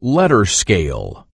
Letter scale.